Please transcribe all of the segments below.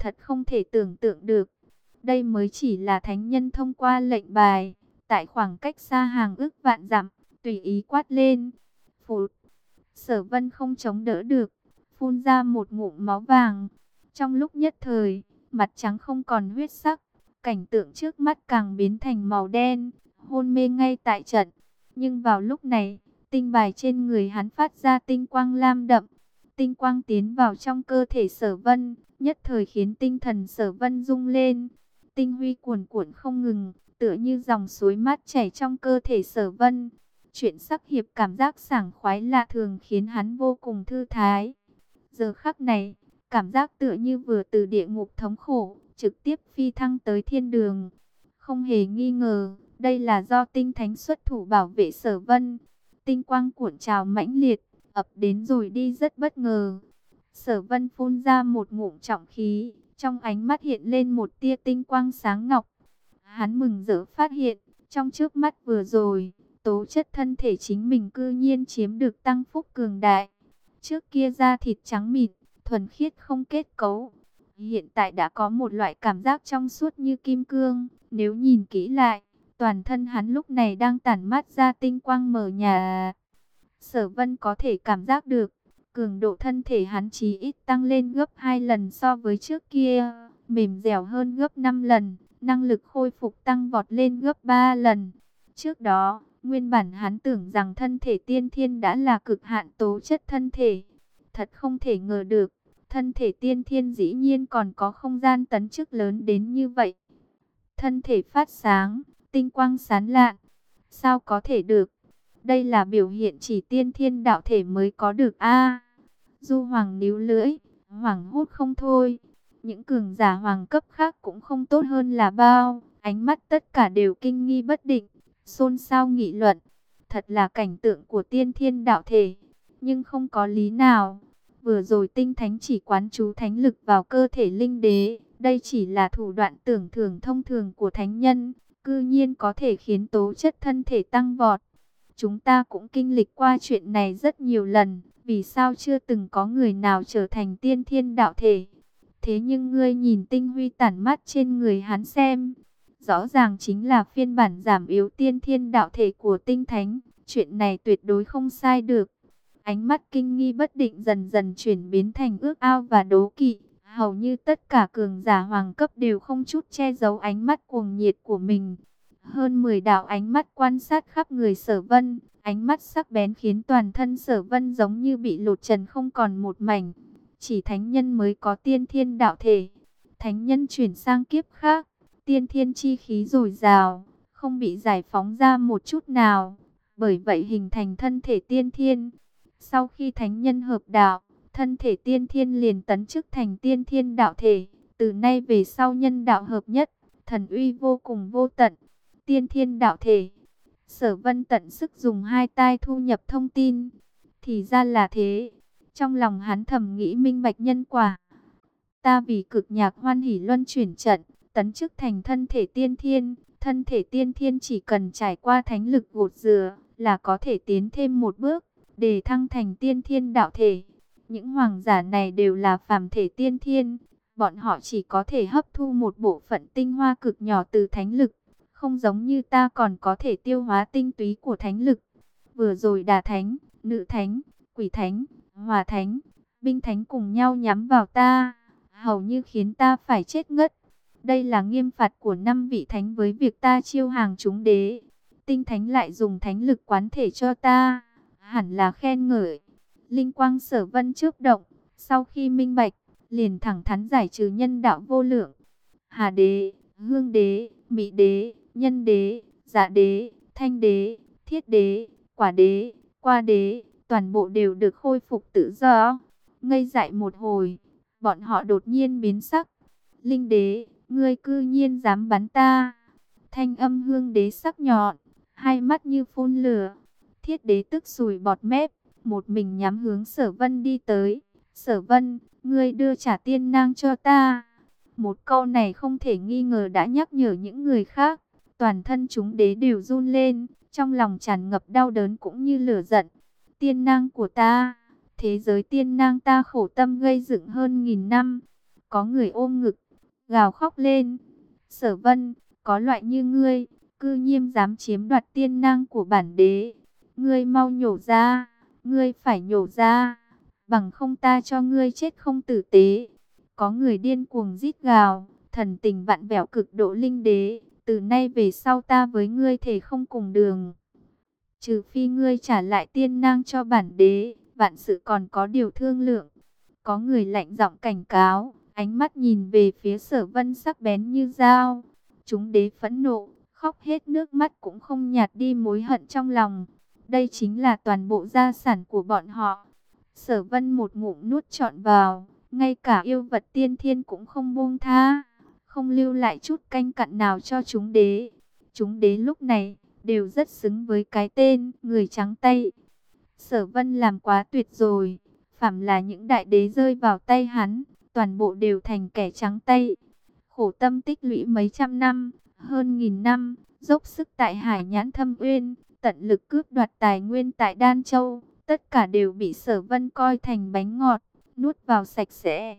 Thật không thể tưởng tượng được. Đây mới chỉ là thánh nhân thông qua lệnh bài. Tại khoảng cách xa hàng ước vạn dặm, tùy ý quát lên. Phụt. Sở vân không chống đỡ được. Phun ra một ngụm máu vàng. Trong lúc nhất thời, mặt trắng không còn huyết sắc. Cảnh tượng trước mắt càng biến thành màu đen. Hôn mê ngay tại trận. Nhưng vào lúc này, tinh bài trên người hắn phát ra tinh quang lam đậm. Tinh quang tiến vào trong cơ thể sở vân, nhất thời khiến tinh thần sở vân rung lên. Tinh huy cuồn cuộn không ngừng, tựa như dòng suối mát chảy trong cơ thể sở vân. Chuyện sắc hiệp cảm giác sảng khoái lạ thường khiến hắn vô cùng thư thái. Giờ khắc này, cảm giác tựa như vừa từ địa ngục thống khổ, trực tiếp phi thăng tới thiên đường. Không hề nghi ngờ, đây là do tinh thánh xuất thủ bảo vệ sở vân. Tinh quang cuộn trào mãnh liệt, ập đến rồi đi rất bất ngờ. Sở vân phun ra một ngụm trọng khí, trong ánh mắt hiện lên một tia tinh quang sáng ngọc. Hắn mừng rỡ phát hiện, trong trước mắt vừa rồi, tố chất thân thể chính mình cư nhiên chiếm được tăng phúc cường đại. Trước kia da thịt trắng mịn, thuần khiết không kết cấu. Hiện tại đã có một loại cảm giác trong suốt như kim cương, nếu nhìn kỹ lại, toàn thân hắn lúc này đang tản mát ra tinh quang mờ nhà. Sở vân có thể cảm giác được, cường độ thân thể hắn chí ít tăng lên gấp 2 lần so với trước kia, mềm dẻo hơn gấp 5 lần, năng lực khôi phục tăng vọt lên gấp 3 lần. Trước đó, nguyên bản hắn tưởng rằng thân thể tiên thiên đã là cực hạn tố chất thân thể. Thật không thể ngờ được, thân thể tiên thiên dĩ nhiên còn có không gian tấn chức lớn đến như vậy. Thân thể phát sáng, tinh quang sán lạn, sao có thể được? Đây là biểu hiện chỉ tiên thiên đạo thể mới có được a. Du Hoàng níu lưỡi, hoàng hốt không thôi. Những cường giả hoàng cấp khác cũng không tốt hơn là bao, ánh mắt tất cả đều kinh nghi bất định, xôn xao nghị luận. Thật là cảnh tượng của tiên thiên đạo thể, nhưng không có lý nào. Vừa rồi tinh thánh chỉ quán chú thánh lực vào cơ thể linh đế, đây chỉ là thủ đoạn tưởng thường thông thường của thánh nhân, cư nhiên có thể khiến tố chất thân thể tăng vọt. Chúng ta cũng kinh lịch qua chuyện này rất nhiều lần, vì sao chưa từng có người nào trở thành tiên thiên đạo thể. Thế nhưng ngươi nhìn tinh huy tản mắt trên người hắn xem, rõ ràng chính là phiên bản giảm yếu tiên thiên đạo thể của tinh thánh, chuyện này tuyệt đối không sai được. Ánh mắt kinh nghi bất định dần dần chuyển biến thành ước ao và đố kỵ. Hầu như tất cả cường giả hoàng cấp đều không chút che giấu ánh mắt cuồng nhiệt của mình. Hơn 10 đạo ánh mắt quan sát khắp người sở vân, ánh mắt sắc bén khiến toàn thân sở vân giống như bị lột trần không còn một mảnh. Chỉ thánh nhân mới có tiên thiên đạo thể. Thánh nhân chuyển sang kiếp khác, tiên thiên chi khí dồi dào, không bị giải phóng ra một chút nào. Bởi vậy hình thành thân thể tiên thiên. Sau khi thánh nhân hợp đạo, thân thể tiên thiên liền tấn chức thành tiên thiên đạo thể. Từ nay về sau nhân đạo hợp nhất, thần uy vô cùng vô tận tiên thiên đạo thể. Sở vân tận sức dùng hai tai thu nhập thông tin. Thì ra là thế. Trong lòng hắn thầm nghĩ minh bạch nhân quả. Ta vì cực nhạc hoan hỷ luân chuyển trận, tấn chức thành thân thể tiên thiên. Thân thể tiên thiên chỉ cần trải qua thánh lực gột dừa là có thể tiến thêm một bước, để thăng thành tiên thiên đạo thể. Những hoàng giả này đều là phàm thể tiên thiên, bọn họ chỉ có thể hấp thu một bộ phận tinh hoa cực nhỏ từ thánh lực, không giống như ta còn có thể tiêu hóa tinh túy của thánh lực. Vừa rồi đà thánh, nữ thánh, quỷ thánh, hòa thánh, binh thánh cùng nhau nhắm vào ta, hầu như khiến ta phải chết ngất. Đây là nghiêm phạt của năm vị thánh với việc ta chiêu hàng chúng đế. Tinh thánh lại dùng thánh lực quán thể cho ta, hẳn là khen ngợi. Linh quang sở vân trước động, sau khi minh bạch, liền thẳng thắn giải trừ nhân đạo vô lượng. Hà đế, hương đế, mỹ đế, nhân đế, dạ đế, thanh đế, thiết đế, quả đế, qua đế, toàn bộ đều được khôi phục tự do. Ngây dại một hồi, bọn họ đột nhiên biến sắc. Linh đế, ngươi cư nhiên dám bắn ta. Thanh âm hương đế sắc nhọn, hai mắt như phun lửa. Thiết đế tức sùi bọt mép, một mình nhắm hướng sở vân đi tới. Sở vân, ngươi đưa trả tiên nang cho ta. Một câu này không thể nghi ngờ đã nhắc nhở những người khác. Toàn thân chúng đế đều run lên, trong lòng tràn ngập đau đớn cũng như lửa giận. Tiên năng của ta, thế giới tiên năng ta khổ tâm gây dựng hơn nghìn năm. Có người ôm ngực, gào khóc lên. Sở vân, có loại như ngươi, cư nhiên dám chiếm đoạt tiên năng của bản đế. Ngươi mau nhổ ra, ngươi phải nhổ ra, bằng không ta cho ngươi chết không tử tế. Có người điên cuồng rít gào, thần tình vạn vẹo cực độ linh đế, từ nay về sau ta với ngươi thể không cùng đường. Trừ phi ngươi trả lại tiên năng cho bản đế, vạn sự còn có điều thương lượng. Có người lạnh giọng cảnh cáo, ánh mắt nhìn về phía sở vân sắc bén như dao. Chúng đế phẫn nộ, khóc hết nước mắt cũng không nhạt đi mối hận trong lòng. Đây chính là toàn bộ gia sản của bọn họ. Sở vân một ngụm nuốt trọn vào, ngay cả yêu vật tiên thiên cũng không buông tha, không lưu lại chút canh cặn nào cho chúng đế. Chúng đế lúc này đều rất xứng với cái tên người trắng tay. Sở vân làm quá tuyệt rồi, phạm là những đại đế rơi vào tay hắn, toàn bộ đều thành kẻ trắng tay. Khổ tâm tích lũy mấy trăm năm, hơn nghìn năm, dốc sức tại Hải Nhãn Thâm Uyên, tận lực cướp đoạt tài nguyên tại Đan Châu, tất cả đều bị Sở Vân coi thành bánh ngọt, nuốt vào sạch sẽ.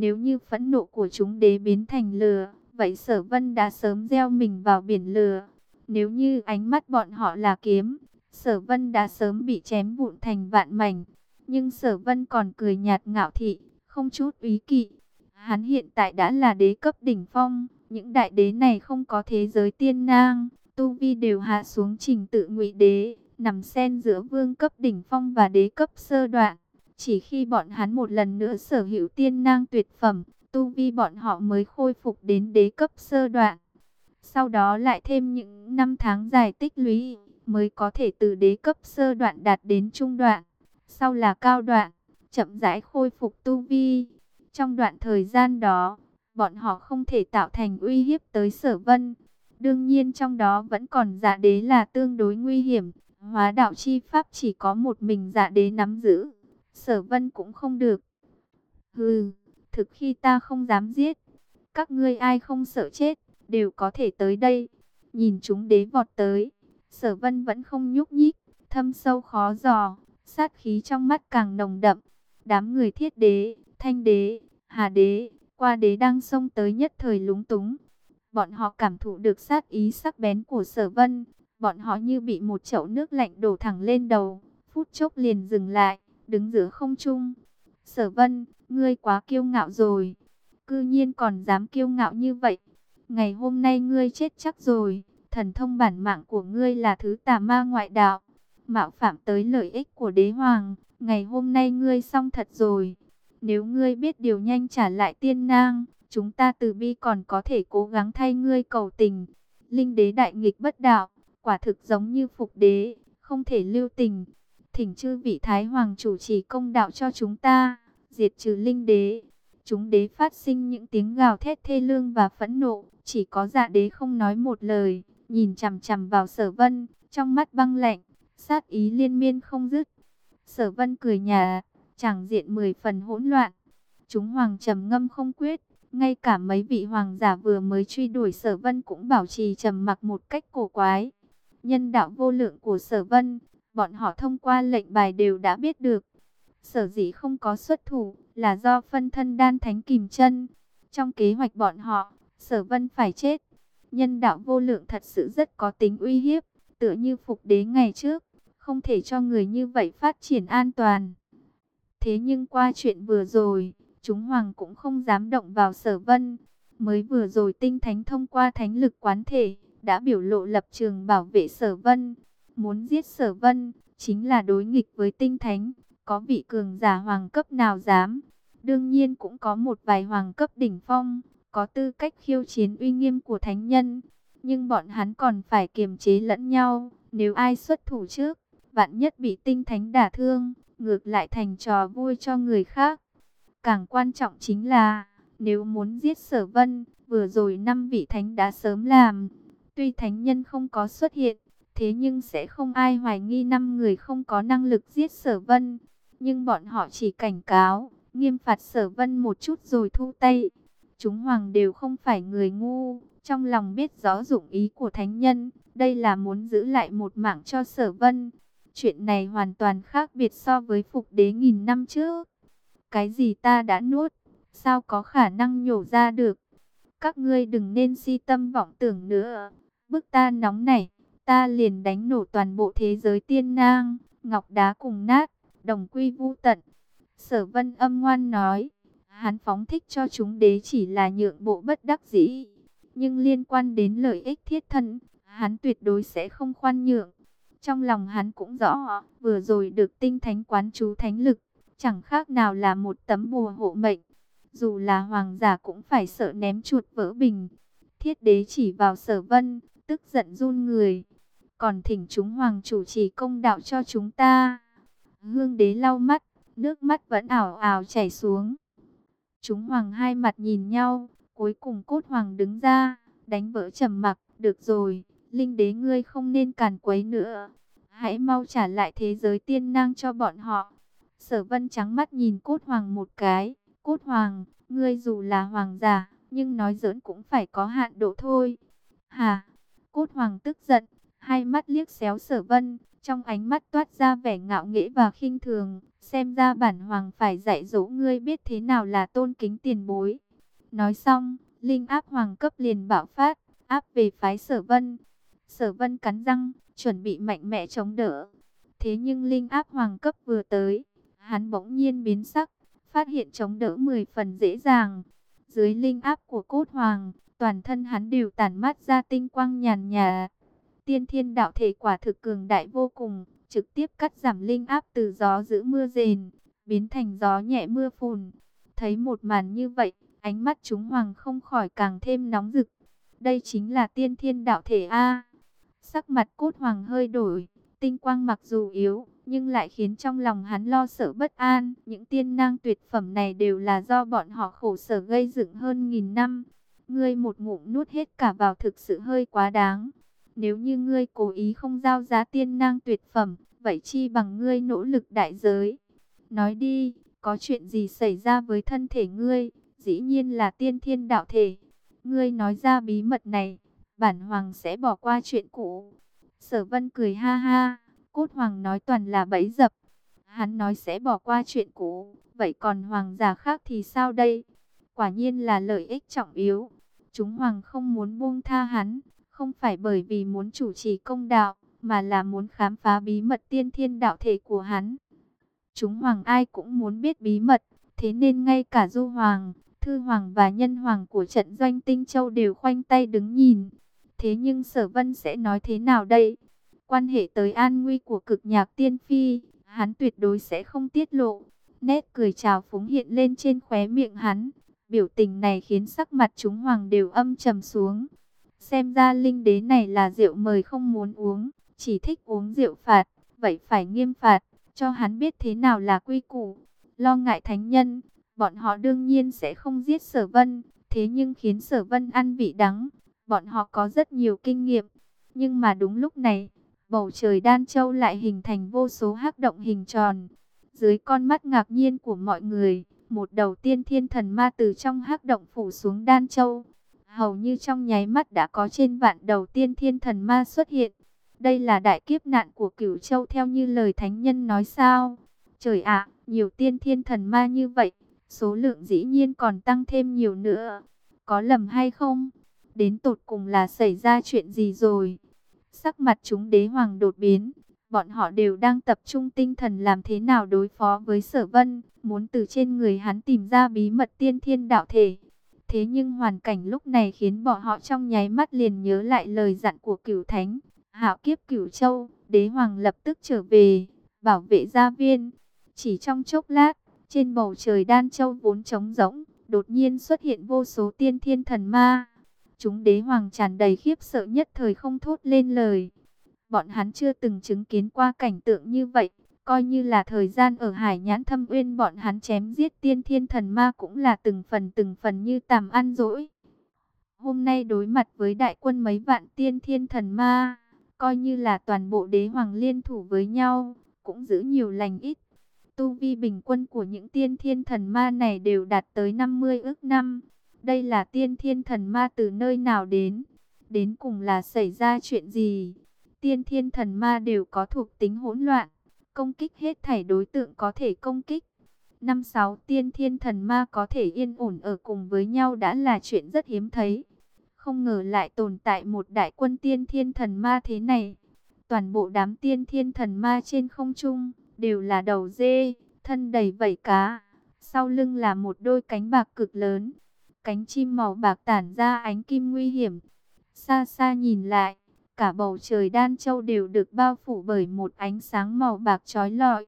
Nếu như phẫn nộ của chúng đế biến thành lửa, vậy Sở Vân đã sớm gieo mình vào biển lửa. Nếu như ánh mắt bọn họ là kiếm, Sở Vân đã sớm bị chém vụn thành vạn mảnh. Nhưng Sở Vân còn cười nhạt ngạo thị, không chút ý kỵ. Hắn hiện tại đã là đế cấp đỉnh phong, những đại đế này không có thế giới tiên nang, tu vi đều hạ xuống trình tự ngụy đế, nằm xen giữa vương cấp đỉnh phong và đế cấp sơ đoạn. Chỉ khi bọn hắn một lần nữa sở hữu tiên nang tuyệt phẩm, tu vi bọn họ mới khôi phục đến đế cấp sơ đoạn. Sau đó lại thêm những năm tháng dài tích lũy, mới có thể từ đế cấp sơ đoạn đạt đến trung đoạn. Sau là cao đoạn, chậm rãi khôi phục tu vi. Trong đoạn thời gian đó, bọn họ không thể tạo thành uy hiếp tới sở vân. Đương nhiên trong đó vẫn còn giả đế là tương đối nguy hiểm. Hóa đạo chi pháp chỉ có một mình giả đế nắm giữ. Sở vân cũng không được. Hừ, thực khi ta không dám giết. Các ngươi ai không sợ chết, đều có thể tới đây. Nhìn chúng đế vọt tới. Sở vân vẫn không nhúc nhích, thâm sâu khó dò. Sát khí trong mắt càng nồng đậm. Đám người thiết đế, thanh đế, hà đế, qua đế đang xông tới nhất thời lúng túng. Bọn họ cảm thụ được sát ý sắc bén của sở vân. Bọn họ như bị một chậu nước lạnh đổ thẳng lên đầu. Phút chốc liền dừng lại, đứng giữa không trung. Sở vân, ngươi quá kiêu ngạo rồi. Cư nhiên còn dám kiêu ngạo như vậy. Ngày hôm nay ngươi chết chắc rồi. Thần thông bản mạng của ngươi là thứ tà ma ngoại đạo. Mạo phạm tới lợi ích của đế hoàng. Ngày hôm nay ngươi xong thật rồi. Nếu ngươi biết điều nhanh trả lại tiên nang, chúng ta từ bi còn có thể cố gắng thay ngươi cầu tình. Linh đế đại nghịch bất đạo, quả thực giống như phục đế, không thể lưu tình. Thỉnh chư vị Thái Hoàng chủ trì công đạo cho chúng ta, diệt trừ linh đế. Chúng đế phát sinh những tiếng gào thét thê lương và phẫn nộ, chỉ có dạ đế không nói một lời, nhìn chằm chằm vào sở vân, trong mắt băng lạnh, sát ý liên miên không dứt. Sở vân cười nhà, chẳng diện mười phần hỗn loạn. Chúng hoàng trầm ngâm không quyết, ngay cả mấy vị hoàng giả vừa mới truy đuổi sở vân cũng bảo trì trầm mặc một cách cổ quái. Nhân đạo vô lượng của sở vân, bọn họ thông qua lệnh bài đều đã biết được. Sở dĩ không có xuất thủ là do phân thân đan thánh kìm chân. Trong kế hoạch bọn họ, sở vân phải chết. Nhân đạo vô lượng thật sự rất có tính uy hiếp, tựa như phục đế ngày trước, không thể cho người như vậy phát triển an toàn. Thế nhưng qua chuyện vừa rồi, chúng hoàng cũng không dám động vào sở vân. Mới vừa rồi tinh thánh thông qua thánh lực quán thể, đã biểu lộ lập trường bảo vệ sở vân. Muốn giết sở vân, chính là đối nghịch với tinh thánh, có vị cường giả hoàng cấp nào dám. Đương nhiên cũng có một vài hoàng cấp đỉnh phong, có tư cách khiêu chiến uy nghiêm của thánh nhân. Nhưng bọn hắn còn phải kiềm chế lẫn nhau, nếu ai xuất thủ trước, vạn nhất bị tinh thánh đả thương, ngược lại thành trò vui cho người khác. Càng quan trọng chính là, nếu muốn giết sở vân, vừa rồi năm vị thánh đã sớm làm. Tuy thánh nhân không có xuất hiện, thế nhưng sẽ không ai hoài nghi năm người không có năng lực giết sở vân. Nhưng bọn họ chỉ cảnh cáo, nghiêm phạt sở vân một chút rồi thu tay. Chúng hoàng đều không phải người ngu, trong lòng biết rõ dụng ý của thánh nhân, đây là muốn giữ lại một mạng cho sở vân. Chuyện này hoàn toàn khác biệt so với phục đế nghìn năm trước. Cái gì ta đã nuốt, sao có khả năng nhổ ra được. Các ngươi đừng nên si tâm vọng tưởng nữa. Bức ta nóng này, ta liền đánh nổ toàn bộ thế giới tiên nang, ngọc đá cùng nát, đồng quy vu tận. Sở vân âm ngoan nói, hắn phóng thích cho chúng đế chỉ là nhượng bộ bất đắc dĩ. Nhưng liên quan đến lợi ích thiết thân, hắn tuyệt đối sẽ không khoan nhượng. Trong lòng hắn cũng rõ, vừa rồi được tinh thánh quán chú thánh lực, chẳng khác nào là một tấm bùa hộ mệnh. Dù là hoàng giả cũng phải sợ ném chuột vỡ bình. Thiết đế chỉ vào sở vân, tức giận run người. Còn thỉnh chúng hoàng chủ trì công đạo cho chúng ta. Hương đế lau mắt, nước mắt vẫn ảo ảo chảy xuống. Chúng hoàng hai mặt nhìn nhau, cuối cùng cốt hoàng đứng ra, đánh vỡ trầm mặc, được rồi, linh đế ngươi không nên càn quấy nữa. Hãy mau trả lại thế giới tiên năng cho bọn họ. Sở vân trắng mắt nhìn cốt hoàng một cái, cốt hoàng, ngươi dù là hoàng giả, nhưng nói giỡn cũng phải có hạn độ thôi. Hà, cốt hoàng tức giận, hai mắt liếc xéo sở vân, trong ánh mắt toát ra vẻ ngạo nghễ và khinh thường, xem ra bản hoàng phải dạy dỗ ngươi biết thế nào là tôn kính tiền bối. Nói xong, linh áp hoàng cấp liền bạo phát, áp về phái sở vân. Sở vân cắn răng, chuẩn bị mạnh mẽ chống đỡ. Thế nhưng linh áp hoàng cấp vừa tới, hắn bỗng nhiên biến sắc, phát hiện chống đỡ 10 phần dễ dàng. Dưới linh áp của cốt hoàng, toàn thân hắn đều tản mát ra tinh quang nhàn nhạt. Tiên thiên đạo thể quả thực cường đại vô cùng, trực tiếp cắt giảm linh áp từ gió giữ mưa rền, biến thành gió nhẹ mưa phùn. Thấy một màn như vậy, ánh mắt chúng hoàng không khỏi càng thêm nóng rực. Đây chính là tiên thiên đạo thể A. Sắc mặt cốt hoàng hơi đổi, tinh quang mặc dù yếu, nhưng lại khiến trong lòng hắn lo sợ bất an. Những tiên năng tuyệt phẩm này đều là do bọn họ khổ sở gây dựng hơn nghìn năm. Ngươi một ngụm nuốt hết cả vào thực sự hơi quá đáng. Nếu như ngươi cố ý không giao giá tiên năng tuyệt phẩm, vậy chi bằng ngươi nỗ lực đại giới. Nói đi, có chuyện gì xảy ra với thân thể ngươi? Dĩ nhiên là tiên thiên đạo thể. Ngươi nói ra bí mật này, bản hoàng sẽ bỏ qua chuyện cũ. Sở vân cười ha ha, cốt hoàng nói toàn là bẫy dập. Hắn nói sẽ bỏ qua chuyện cũ, vậy còn hoàng giả khác thì sao đây? Quả nhiên là lợi ích trọng yếu. Chúng hoàng không muốn buông tha hắn, không phải bởi vì muốn chủ trì công đạo, mà là muốn khám phá bí mật tiên thiên đạo thể của hắn. Chúng hoàng ai cũng muốn biết bí mật, thế nên ngay cả du hoàng, thư hoàng và nhân hoàng của trận doanh tinh châu đều khoanh tay đứng nhìn. Thế nhưng sở vân sẽ nói thế nào đây? Quan hệ tới an nguy của cực nhạc tiên phi, hắn tuyệt đối sẽ không tiết lộ. Nét cười trào phúng hiện lên trên khóe miệng hắn. Biểu tình này khiến sắc mặt chúng hoàng đều âm trầm xuống. Xem ra linh đế này là rượu mời không muốn uống, chỉ thích uống rượu phạt, vậy phải nghiêm phạt, cho hắn biết thế nào là quy củ. Lo ngại thánh nhân, bọn họ đương nhiên sẽ không giết sở vân, thế nhưng khiến sở vân ăn vị đắng. Bọn họ có rất nhiều kinh nghiệm, nhưng mà đúng lúc này, bầu trời đan châu lại hình thành vô số hắc động hình tròn. Dưới con mắt ngạc nhiên của mọi người, một đầu tiên thiên thần ma từ trong hắc động phủ xuống đan châu. Hầu như trong nháy mắt đã có trên vạn đầu tiên thiên thần ma xuất hiện. Đây là đại kiếp nạn của cửu châu theo như lời thánh nhân nói sao. Trời ạ, nhiều tiên thiên thần ma như vậy, số lượng dĩ nhiên còn tăng thêm nhiều nữa. Có lầm hay không? Đến tột cùng là xảy ra chuyện gì rồi? Sắc mặt chúng đế hoàng đột biến, bọn họ đều đang tập trung tinh thần làm thế nào đối phó với sở vân, muốn từ trên người hắn tìm ra bí mật tiên thiên đạo thể. Thế nhưng hoàn cảnh lúc này khiến bọn họ trong nháy mắt liền nhớ lại lời dặn của cửu thánh. Hạo kiếp cửu châu, đế hoàng lập tức trở về, bảo vệ gia viên. Chỉ trong chốc lát, trên bầu trời đan châu vốn trống rỗng, đột nhiên xuất hiện vô số tiên thiên thần ma. Chúng đế hoàng tràn đầy khiếp sợ nhất thời không thốt lên lời. Bọn hắn chưa từng chứng kiến qua cảnh tượng như vậy, coi như là thời gian ở hải nhãn thâm uyên bọn hắn chém giết tiên thiên thần ma cũng là từng phần từng phần như tàm ăn dỗi. Hôm nay đối mặt với đại quân mấy vạn tiên thiên thần ma, coi như là toàn bộ đế hoàng liên thủ với nhau, cũng giữ nhiều lành ít. Tu vi bình quân của những tiên thiên thần ma này đều đạt tới 50 ước năm. Đây là tiên thiên thần ma từ nơi nào đến? Đến cùng là xảy ra chuyện gì? Tiên thiên thần ma đều có thuộc tính hỗn loạn, công kích hết thảy đối tượng có thể công kích. năm sáu tiên thiên thần ma có thể yên ổn ở cùng với nhau đã là chuyện rất hiếm thấy. Không ngờ lại tồn tại một đại quân tiên thiên thần ma thế này. Toàn bộ đám tiên thiên thần ma trên không trung đều là đầu dê, thân đầy vảy cá. Sau lưng là một đôi cánh bạc cực lớn. Cánh chim màu bạc tản ra ánh kim nguy hiểm. Xa xa nhìn lại, cả bầu trời đan châu đều được bao phủ bởi một ánh sáng màu bạc trói lọi.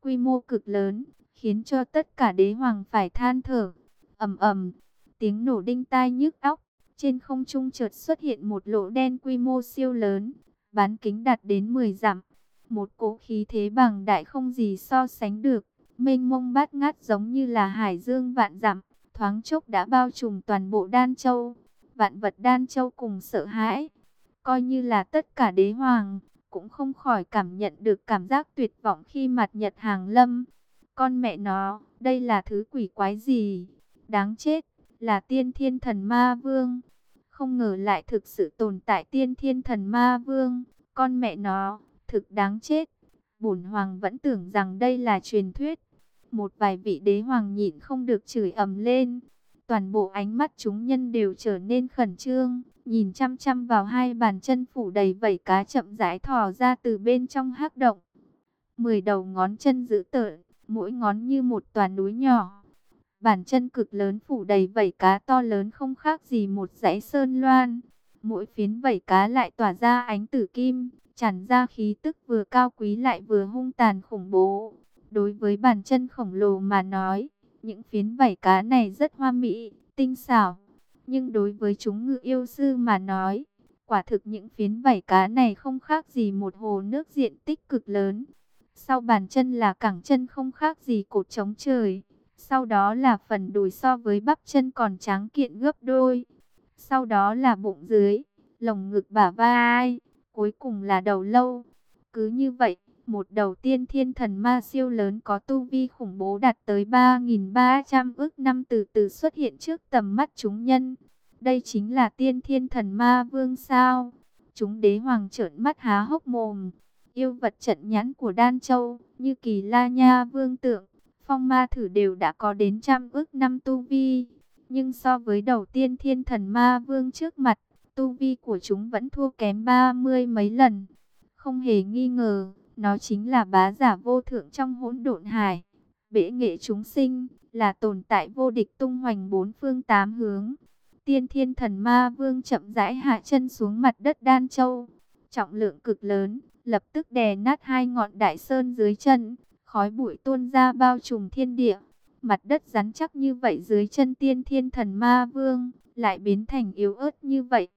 Quy mô cực lớn, khiến cho tất cả đế hoàng phải than thở. ầm ầm, tiếng nổ đinh tai nhức óc. Trên không trung chợt xuất hiện một lỗ đen quy mô siêu lớn, bán kính đạt đến 10 dặm. Một cỗ khí thế bằng đại không gì so sánh được, mênh mông bát ngát giống như là hải dương vạn dặm, thoáng chốc đã bao trùm toàn bộ Đan Châu. Vạn vật Đan Châu cùng sợ hãi, coi như là tất cả đế hoàng, cũng không khỏi cảm nhận được cảm giác tuyệt vọng khi mặt nhật hàng lâm. Con mẹ nó, đây là thứ quỷ quái gì? Đáng chết, là tiên thiên thần ma vương. Không ngờ lại thực sự tồn tại tiên thiên thần ma vương. Con mẹ nó, thực đáng chết. Bổn hoàng vẫn tưởng rằng đây là truyền thuyết. Một vài vị đế hoàng nhịn không được chửi ầm lên. Toàn bộ ánh mắt chúng nhân đều trở nên khẩn trương, nhìn chăm chăm vào hai bàn chân phủ đầy vảy cá chậm rãi thò ra từ bên trong hắc động. Mười đầu ngón chân giữ tợn, mỗi ngón như một tòa núi nhỏ. Bàn chân cực lớn phủ đầy vảy cá to lớn không khác gì một dãy sơn loan. Mỗi phiến vảy cá lại tỏa ra ánh tử kim, tràn ra khí tức vừa cao quý lại vừa hung tàn khủng bố. Đối với bàn chân khổng lồ mà nói, những phiến vảy cá này rất hoa mỹ, tinh xảo. Nhưng đối với chúng ngự yêu sư mà nói, quả thực những phiến vảy cá này không khác gì một hồ nước diện tích cực lớn. Sau bàn chân là cẳng chân không khác gì cột trống trời. Sau đó là phần đùi so với bắp chân còn tráng kiện gấp đôi. Sau đó là bụng dưới, lồng ngực bả vai, cuối cùng là đầu lâu. Cứ như vậy, một đầu tiên thiên thần ma siêu lớn có tu vi khủng bố đạt tới 3.300 ước năm từ từ xuất hiện trước tầm mắt chúng nhân. Đây chính là tiên thiên thần ma vương sao. Chúng đế hoàng trợn mắt há hốc mồm. Yêu vật trận nhãn của Đan Châu, như kỳ la nha vương tượng, phong ma thử đều đã có đến trăm ước năm tu vi. Nhưng so với đầu tiên thiên thần ma vương trước mặt, tu vi của chúng vẫn thua kém ba mươi mấy lần. Không hề nghi ngờ, nó chính là bá giả vô thượng trong hỗn độn hải. Bể nghệ chúng sinh, là tồn tại vô địch tung hoành bốn phương tám hướng. Tiên thiên thần ma vương chậm rãi hạ chân xuống mặt đất Đan Châu. Trọng lượng cực lớn, lập tức đè nát hai ngọn đại sơn dưới chân. Khói bụi tuôn ra bao trùm thiên địa. Mặt đất rắn chắc như vậy dưới chân tiên thiên thần ma vương, lại biến thành yếu ớt như vậy.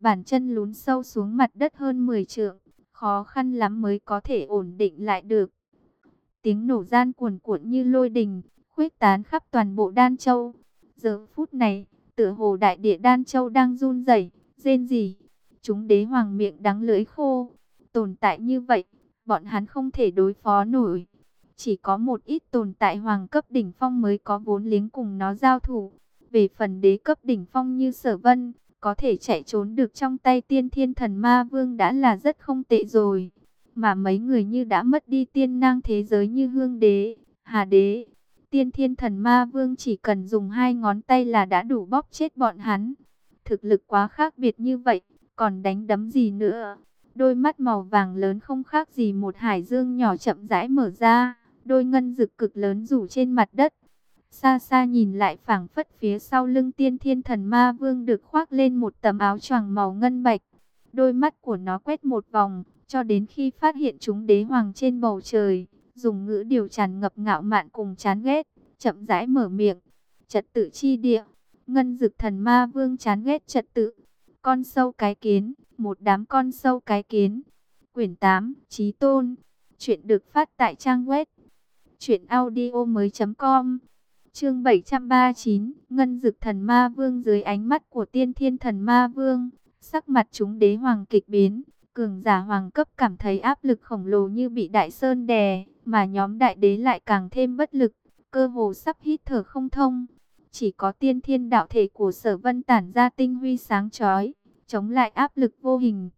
Bàn chân lún sâu xuống mặt đất hơn 10 trượng, khó khăn lắm mới có thể ổn định lại được. Tiếng nổ gian cuồn cuộn như lôi đình, khuếch tán khắp toàn bộ Đan Châu. Giờ phút này, tựa hồ đại địa Đan Châu đang run rẩy, rên rỉ. Chúng đế hoàng miệng đắng lưỡi khô. Tồn tại như vậy, bọn hắn không thể đối phó nổi. Chỉ có một ít tồn tại hoàng cấp đỉnh phong mới có vốn liếng cùng nó giao thủ. Về phần đế cấp đỉnh phong như sở vân, có thể chạy trốn được trong tay tiên thiên thần ma vương đã là rất không tệ rồi. Mà mấy người như đã mất đi tiên năng thế giới như hương đế, hà đế. Tiên thiên thần ma vương chỉ cần dùng hai ngón tay là đã đủ bóp chết bọn hắn. Thực lực quá khác biệt như vậy, còn đánh đấm gì nữa. Đôi mắt màu vàng lớn không khác gì một hải dương nhỏ chậm rãi mở ra. Đôi ngân rực cực lớn rủ trên mặt đất. Xa xa nhìn lại phảng phất phía sau lưng tiên thiên thần ma vương được khoác lên một tấm áo choàng màu ngân bạch. Đôi mắt của nó quét một vòng, cho đến khi phát hiện chúng đế hoàng trên bầu trời, dùng ngữ điều tràn ngập ngạo mạn cùng chán ghét, chậm rãi mở miệng. Trật tự chi địa, ngân dực thần ma vương chán ghét trật tự. Con sâu cái kiến, một đám con sâu cái kiến. Quyển 8, Chí Tôn. Chuyện được phát tại trang web. Chuyện audio mới.com Chương 739, Ngân Dực Thần Ma Vương dưới ánh mắt của Tiên Thiên Thần Ma Vương, sắc mặt chúng đế hoàng kịch biến, cường giả hoàng cấp cảm thấy áp lực khổng lồ như bị đại sơn đè, mà nhóm đại đế lại càng thêm bất lực, cơ hồ sắp hít thở không thông. Chỉ có tiên thiên đạo thể của sở vân tản ra tinh huy sáng chói, chống lại áp lực vô hình,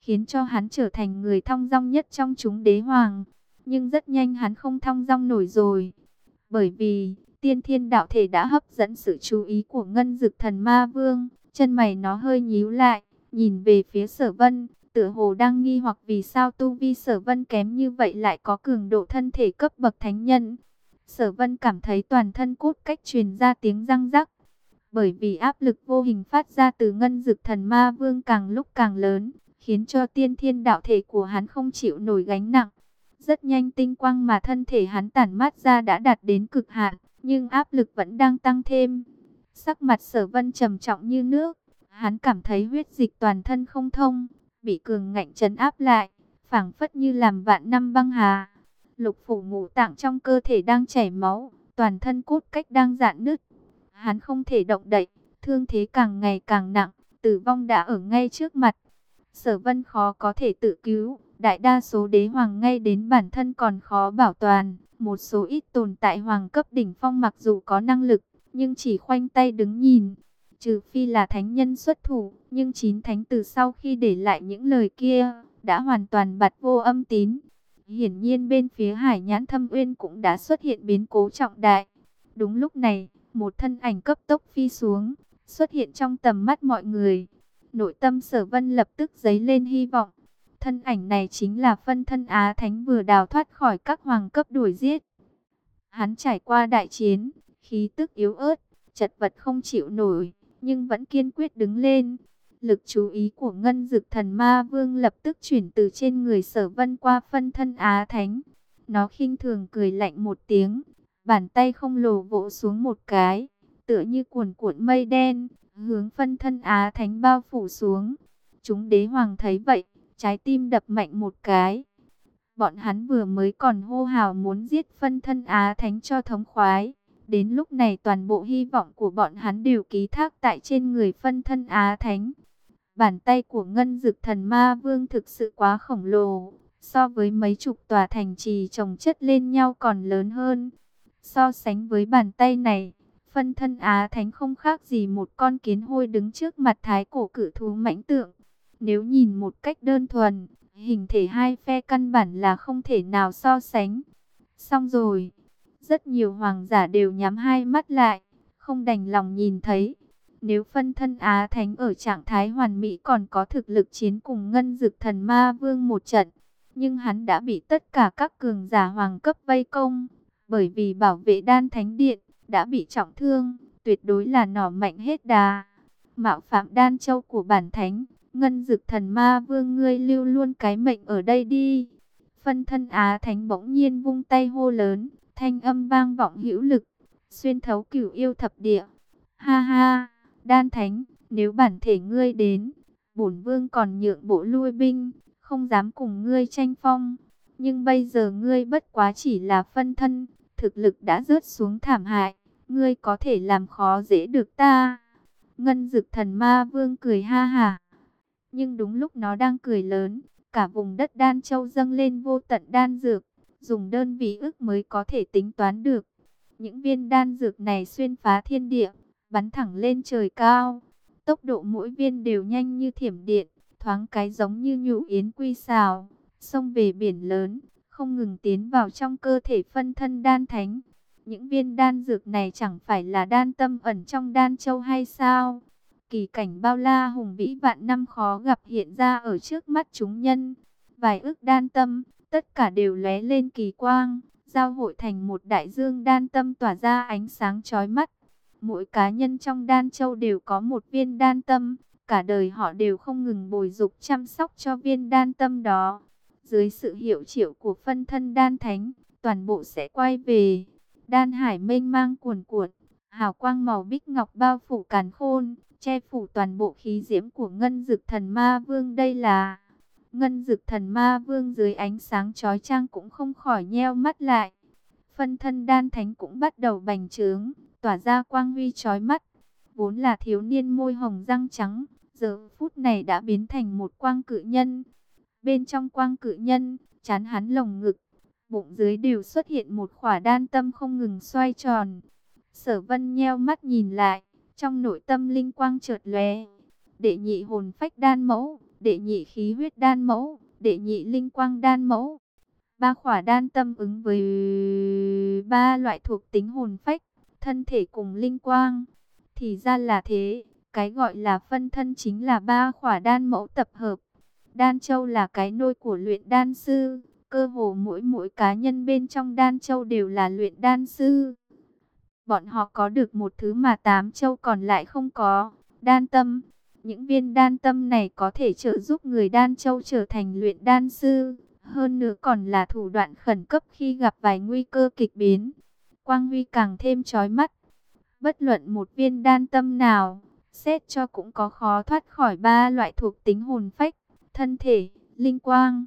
khiến cho hắn trở thành người thong dong nhất trong chúng đế hoàng. Nhưng rất nhanh hắn không thong dong nổi rồi Bởi vì, tiên thiên đạo thể đã hấp dẫn sự chú ý của ngân dực thần ma vương, chân mày nó hơi nhíu lại, nhìn về phía sở vân, tựa hồ đang nghi hoặc vì sao tu vi sở vân kém như vậy lại có cường độ thân thể cấp bậc thánh nhân. Sở vân cảm thấy toàn thân cốt cách truyền ra tiếng răng rắc, bởi vì áp lực vô hình phát ra từ ngân dực thần ma vương càng lúc càng lớn, khiến cho tiên thiên đạo thể của hắn không chịu nổi gánh nặng. Rất nhanh tinh quang mà thân thể hắn tản mát ra đã đạt đến cực hạn, nhưng áp lực vẫn đang tăng thêm. Sắc mặt sở vân trầm trọng như nước, hắn cảm thấy huyết dịch toàn thân không thông, bị cường ngạnh chấn áp lại, phảng phất như làm vạn năm băng hà. Lục phủ ngũ tạng trong cơ thể đang chảy máu, toàn thân cốt cách đang dạn nứt. Hắn không thể động đậy, thương thế càng ngày càng nặng, tử vong đã ở ngay trước mặt. Sở vân khó có thể tự cứu, đại đa số đế hoàng ngay đến bản thân còn khó bảo toàn. Một số ít tồn tại hoàng cấp đỉnh phong mặc dù có năng lực, nhưng chỉ khoanh tay đứng nhìn. Trừ phi là thánh nhân xuất thủ, nhưng chín thánh từ sau khi để lại những lời kia, đã hoàn toàn bật vô âm tín. Hiển nhiên bên phía hải nhãn thâm uyên cũng đã xuất hiện biến cố trọng đại. Đúng lúc này, một thân ảnh cấp tốc phi xuống, xuất hiện trong tầm mắt mọi người. Nội tâm sở vân lập tức dấy lên hy vọng. Thân ảnh này chính là phân thân Á Thánh vừa đào thoát khỏi các hoàng cấp đuổi giết. Hắn trải qua đại chiến, khí tức yếu ớt, chật vật không chịu nổi, nhưng vẫn kiên quyết đứng lên. Lực chú ý của ngân dực thần ma vương lập tức chuyển từ trên người sở vân qua phân thân Á Thánh. Nó khinh thường cười lạnh một tiếng, bàn tay không lồ vỗ xuống một cái, tựa như cuồn cuộn mây đen, hướng phân thân Á Thánh bao phủ xuống. Chúng đế hoàng thấy vậy, trái tim đập mạnh một cái. Bọn hắn vừa mới còn hô hào muốn giết phân thân Á Thánh cho thống khoái. Đến lúc này toàn bộ hy vọng của bọn hắn đều ký thác tại trên người phân thân Á Thánh. Bàn tay của ngân dực thần ma vương thực sự quá khổng lồ, so với mấy chục tòa thành trì chồng chất lên nhau còn lớn hơn. So sánh với bàn tay này, phân thân Á Thánh không khác gì một con kiến hôi đứng trước mặt thái cổ cử thú mãnh tượng. Nếu nhìn một cách đơn thuần, hình thể hai phe căn bản là không thể nào so sánh. Xong rồi, rất nhiều hoàng giả đều nhắm hai mắt lại, không đành lòng nhìn thấy. Nếu phân thân Á Thánh ở trạng thái hoàn mỹ còn có thực lực chiến cùng ngân dực thần ma vương một trận, nhưng hắn đã bị tất cả các cường giả hoàng cấp vây công, bởi vì bảo vệ đan thánh điện, đã bị trọng thương, tuyệt đối là nỏ mạnh hết đà. Mạo phạm đan châu của bản thánh, ngân dực thần ma vương ngươi lưu luôn cái mệnh ở đây đi. Phân thân Á Thánh bỗng nhiên vung tay hô lớn, thanh âm vang vọng hữu lực, xuyên thấu cửu yêu thập địa. Ha ha, đan thánh, nếu bản thể ngươi đến, bổn vương còn nhượng bộ lui binh, không dám cùng ngươi tranh phong. Nhưng bây giờ ngươi bất quá chỉ là phân thân, thực lực đã rớt xuống thảm hại, ngươi có thể làm khó dễ được ta. Ngân dực thần ma vương cười ha ha. Nhưng đúng lúc nó đang cười lớn, cả vùng đất đan châu dâng lên vô tận đan dược, dùng đơn vị ước mới có thể tính toán được. Những viên đan dược này xuyên phá thiên địa, bắn thẳng lên trời cao. Tốc độ mỗi viên đều nhanh như thiểm điện, thoáng cái giống như nhũ yến quy xào, xông về biển lớn, không ngừng tiến vào trong cơ thể phân thân đan thánh. Những viên đan dược này chẳng phải là đan tâm ẩn trong đan châu hay sao? Kỳ cảnh bao la hùng vĩ vạn năm khó gặp hiện ra ở trước mắt chúng nhân. Vài ức đan tâm, tất cả đều lóe lên kỳ quang, giao hội thành một đại dương đan tâm tỏa ra ánh sáng chói mắt. Mỗi cá nhân trong đan châu đều có một viên đan tâm, cả đời họ đều không ngừng bồi dục chăm sóc cho viên đan tâm đó. Dưới sự hiệu triệu của phân thân đan thánh, toàn bộ sẽ quay về. Đan hải mênh mang cuồn cuộn, hào quang màu bích ngọc bao phủ càn khôn, che phủ toàn bộ khí diễm của ngân dực thần ma vương đây là... Ngân dực thần ma vương dưới ánh sáng chói chang cũng không khỏi nheo mắt lại. Phân thân đan thánh cũng bắt đầu bành trướng, tỏa ra quang huy chói mắt. Vốn là thiếu niên môi hồng răng trắng, giờ phút này đã biến thành một quang cự nhân. Bên trong quang cự nhân, chán hắn lồng ngực, bụng dưới đều xuất hiện một khỏa đan tâm không ngừng xoay tròn. Sở vân nheo mắt nhìn lại, trong nội tâm linh quang chợt lóe. Đệ nhị hồn phách đan mẫu, đệ nhị khí huyết đan mẫu, đệ nhị linh quang đan mẫu. Ba khỏa đan tâm ứng với ba loại thuộc tính hồn phách, thân thể cùng linh quang. Thì ra là thế, cái gọi là phân thân chính là ba khỏa đan mẫu tập hợp. Đan châu là cái nôi của luyện đan sư, cơ hồ mỗi mỗi cá nhân bên trong đan châu đều là luyện đan sư. Bọn họ có được một thứ mà tám châu còn lại không có, đan tâm. Những viên đan tâm này có thể trợ giúp người đan châu trở thành luyện đan sư. Hơn nữa còn là thủ đoạn khẩn cấp khi gặp vài nguy cơ kịch biến. Quang huy càng thêm chói mắt. Bất luận một viên đan tâm nào, xét cho cũng có khó thoát khỏi ba loại thuộc tính hồn phách, thân thể, linh quang.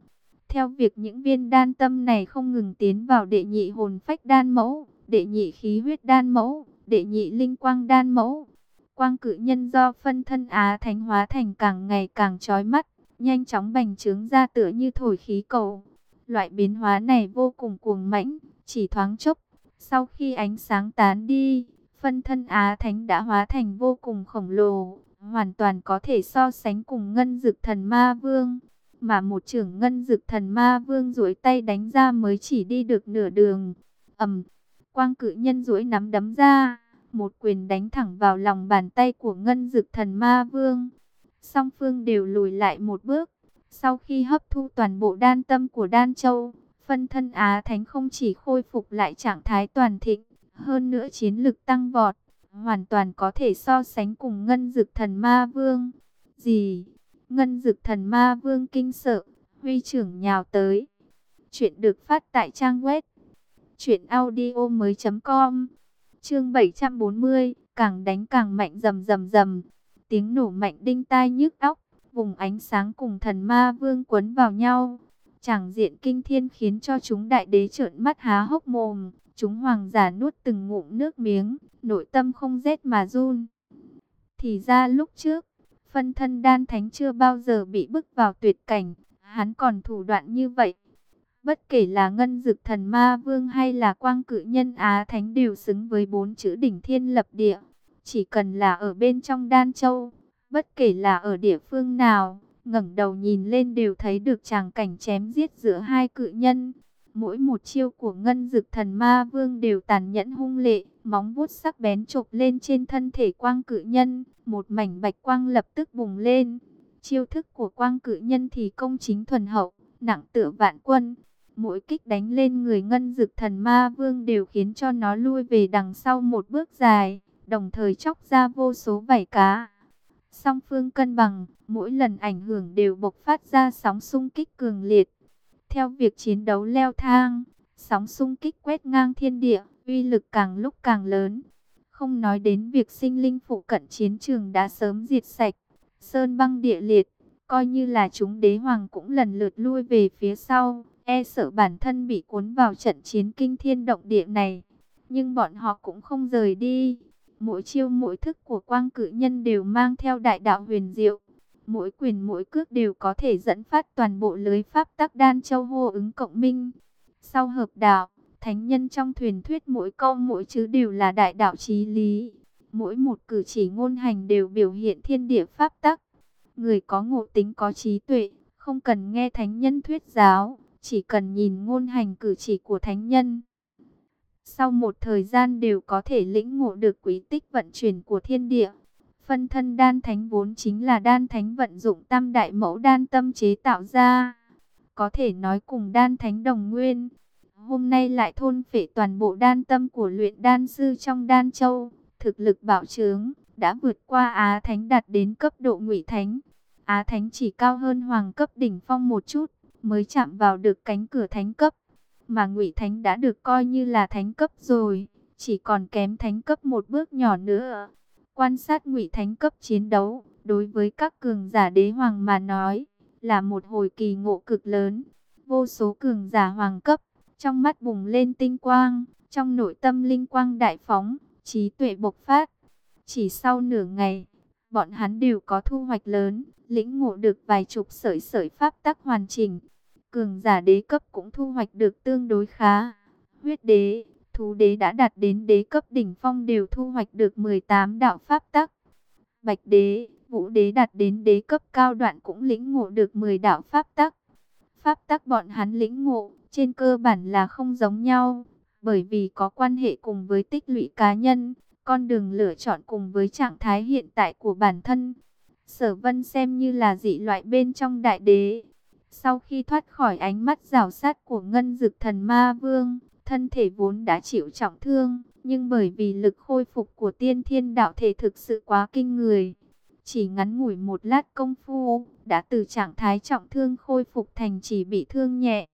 Theo việc những viên đan tâm này không ngừng tiến vào đệ nhị hồn phách đan mẫu, đệ nhị khí huyết đan mẫu, đệ nhị linh quang đan mẫu. Quang cự nhân do phân thân Á Thánh hóa thành càng ngày càng trói mắt, nhanh chóng bành trướng ra tựa như thổi khí cầu. Loại biến hóa này vô cùng cuồng mãnh, chỉ thoáng chốc. Sau khi ánh sáng tán đi, phân thân Á Thánh đã hóa thành vô cùng khổng lồ, hoàn toàn có thể so sánh cùng ngân dực thần ma vương. Mà một trưởng ngân dực thần ma vương duỗi tay đánh ra mới chỉ đi được nửa đường. ầm, quang cự nhân duỗi nắm đấm ra, một quyền đánh thẳng vào lòng bàn tay của ngân dực thần ma vương. Song phương đều lùi lại một bước. Sau khi hấp thu toàn bộ đan tâm của đan châu, phân thân Á Thánh không chỉ khôi phục lại trạng thái toàn thịnh, hơn nữa chiến lực tăng vọt, hoàn toàn có thể so sánh cùng ngân dực thần ma vương. Gì? Ngân dực thần ma vương kinh sợ, huy trưởng nhào tới. Chuyện được phát tại trang web audio mới com Chương 740, càng đánh càng mạnh rầm rầm rầm. Tiếng nổ mạnh đinh tai nhức óc, vùng ánh sáng cùng thần ma vương quấn vào nhau. Chẳng diện kinh thiên khiến cho chúng đại đế trợn mắt há hốc mồm. Chúng hoàng giả nuốt từng ngụm nước miếng, nội tâm không rét mà run. Thì ra lúc trước, phân thân đan thánh chưa bao giờ bị bức vào tuyệt cảnh, hắn còn thủ đoạn như vậy. Bất kể là ngân dực thần ma vương hay là quang cự nhân Á Thánh đều xứng với bốn chữ đỉnh thiên lập địa. Chỉ cần là ở bên trong đan châu, bất kể là ở địa phương nào, ngẩng đầu nhìn lên đều thấy được tràng cảnh chém giết giữa hai cự nhân. Mỗi một chiêu của ngân dực thần ma vương đều tàn nhẫn hung lệ, móng vuốt sắc bén chộp lên trên thân thể quang cự nhân, một mảnh bạch quang lập tức bùng lên. Chiêu thức của quang cự nhân thì công chính thuần hậu, nặng tựa vạn quân. Mỗi kích đánh lên người ngân dực thần ma vương đều khiến cho nó lui về đằng sau một bước dài, đồng thời chóc ra vô số vảy cá. Song phương cân bằng, mỗi lần ảnh hưởng đều bộc phát ra sóng xung kích cường liệt. Theo việc chiến đấu leo thang, sóng xung kích quét ngang thiên địa, uy lực càng lúc càng lớn. Không nói đến việc sinh linh phụ cận chiến trường đã sớm diệt sạch, sơn băng địa liệt, coi như là chúng đế hoàng cũng lần lượt lui về phía sau, e sợ bản thân bị cuốn vào trận chiến kinh thiên động địa này. Nhưng bọn họ cũng không rời đi. Mỗi chiêu mỗi thức của quang cử nhân đều mang theo đại đạo huyền diệu. Mỗi quyền mỗi cước đều có thể dẫn phát toàn bộ lưới pháp tắc đan châu hô ứng cộng minh. Sau hợp đạo, thánh nhân trong thuyền thuyết mỗi câu mỗi chữ đều là đại đạo trí lý. Mỗi một cử chỉ ngôn hành đều biểu hiện thiên địa pháp tắc. Người có ngộ tính có trí tuệ, không cần nghe thánh nhân thuyết giáo, chỉ cần nhìn ngôn hành cử chỉ của thánh nhân. Sau một thời gian đều có thể lĩnh ngộ được quý tích vận chuyển của thiên địa. Phân thân đan thánh vốn chính là đan thánh vận dụng tam đại mẫu đan tâm chế tạo ra. Có thể nói cùng đan thánh đồng nguyên. Hôm nay lại thôn phệ toàn bộ đan tâm của luyện đan sư trong đan châu. Thực lực bảo trướng, đã vượt qua Á Thánh đạt đến cấp độ ngụy Thánh. Á Thánh chỉ cao hơn Hoàng cấp đỉnh phong một chút, mới chạm vào được cánh cửa Thánh cấp. Mà ngụy Thánh đã được coi như là Thánh cấp rồi, chỉ còn kém Thánh cấp một bước nhỏ nữa. Quan sát ngụy thánh cấp chiến đấu, đối với các cường giả đế hoàng mà nói, là một hồi kỳ ngộ cực lớn. Vô số cường giả hoàng cấp, trong mắt bùng lên tinh quang, trong nội tâm linh quang đại phóng, trí tuệ bộc phát. Chỉ sau nửa ngày, bọn hắn đều có thu hoạch lớn, lĩnh ngộ được vài chục sợi sợi pháp tắc hoàn chỉnh. Cường giả đế cấp cũng thu hoạch được tương đối khá. Huyết đế, thú đế đã đạt đến đế cấp đỉnh phong đều thu hoạch được 18 đạo pháp tắc. Bạch đế, vũ đế đạt đến đế cấp cao đoạn cũng lĩnh ngộ được 10 đạo pháp tắc. Pháp tắc bọn hắn lĩnh ngộ, trên cơ bản là không giống nhau, bởi vì có quan hệ cùng với tích lũy cá nhân, con đường lựa chọn cùng với trạng thái hiện tại của bản thân. Sở vân xem như là dị loại bên trong đại đế. Sau khi thoát khỏi ánh mắt rào sát của ngân dực thần ma vương, thân thể vốn đã chịu trọng thương, nhưng bởi vì lực khôi phục của tiên thiên đạo thể thực sự quá kinh người. Chỉ ngắn ngủi một lát công phu, đã từ trạng thái trọng thương khôi phục thành chỉ bị thương nhẹ.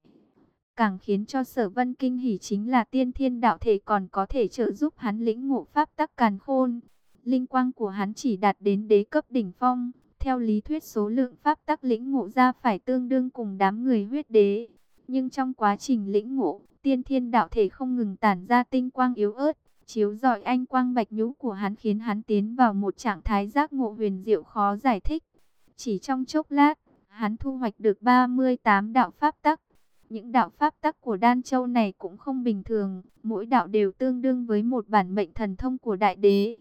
Càng khiến cho sở vân kinh hỉ chính là tiên thiên đạo thể còn có thể trợ giúp hắn lĩnh ngộ pháp tắc càn khôn. Linh quang của hắn chỉ đạt đến đế cấp đỉnh phong. Theo lý thuyết số lượng pháp tắc lĩnh ngộ ra phải tương đương cùng đám người huyết đế. Nhưng trong quá trình lĩnh ngộ, tiên thiên đạo thể không ngừng tản ra tinh quang yếu ớt. Chiếu rọi anh quang bạch nhũ của hắn khiến hắn tiến vào một trạng thái giác ngộ huyền diệu khó giải thích. Chỉ trong chốc lát, hắn thu hoạch được 38 đạo pháp tắc những đạo pháp tắc của Đan Châu này cũng không bình thường, mỗi đạo đều tương đương với một bản mệnh thần thông của đại đế.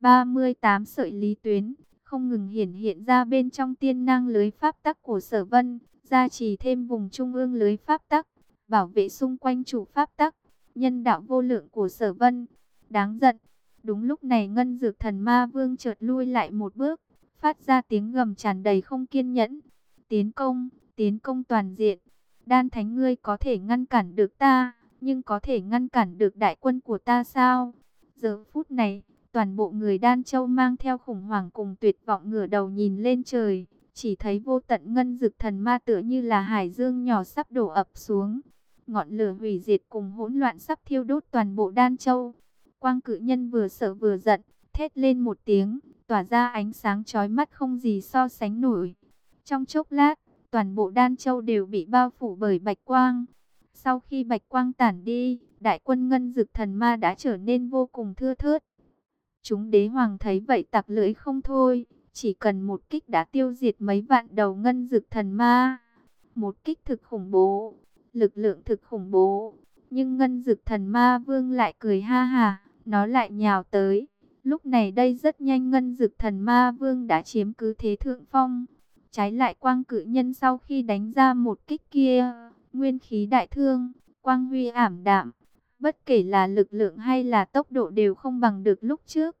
38 sợi lý tuyến, không ngừng hiển hiện ra bên trong tiên năng lưới pháp tắc của sở vân, gia trì thêm vùng trung ương lưới pháp tắc, bảo vệ xung quanh chủ pháp tắc, nhân đạo vô lượng của sở vân. Đáng giận, đúng lúc này ngân dược thần ma vương chợt lui lại một bước, phát ra tiếng gầm tràn đầy không kiên nhẫn. Tiến công, tiến công toàn diện. Đan Thánh ngươi có thể ngăn cản được ta, nhưng có thể ngăn cản được đại quân của ta sao? Giờ phút này, toàn bộ người Đan Châu mang theo khủng hoảng cùng tuyệt vọng ngửa đầu nhìn lên trời, chỉ thấy vô tận ngân dực thần ma tựa như là hải dương nhỏ sắp đổ ập xuống. Ngọn lửa hủy diệt cùng hỗn loạn sắp thiêu đốt toàn bộ Đan Châu. Quang cự nhân vừa sợ vừa giận, thét lên một tiếng, tỏa ra ánh sáng chói mắt không gì so sánh nổi. Trong chốc lát, toàn bộ Đan Châu đều bị bao phủ bởi bạch quang. Sau khi bạch quang tản đi, đại quân ngân dực thần ma đã trở nên vô cùng thưa thớt. Chúng đế hoàng thấy vậy tặc lưỡi không thôi, chỉ cần một kích đã tiêu diệt mấy vạn đầu ngân dực thần ma. Một kích thực khủng bố, lực lượng thực khủng bố. Nhưng ngân dực thần ma vương lại cười ha hà, nó lại nhào tới. Lúc này đây rất nhanh ngân dực thần ma vương đã chiếm cứ thế thượng phong. Trái lại quang cự nhân sau khi đánh ra một kích kia, nguyên khí đại thương, quang huy ảm đạm. Bất kể là lực lượng hay là tốc độ đều không bằng được lúc trước.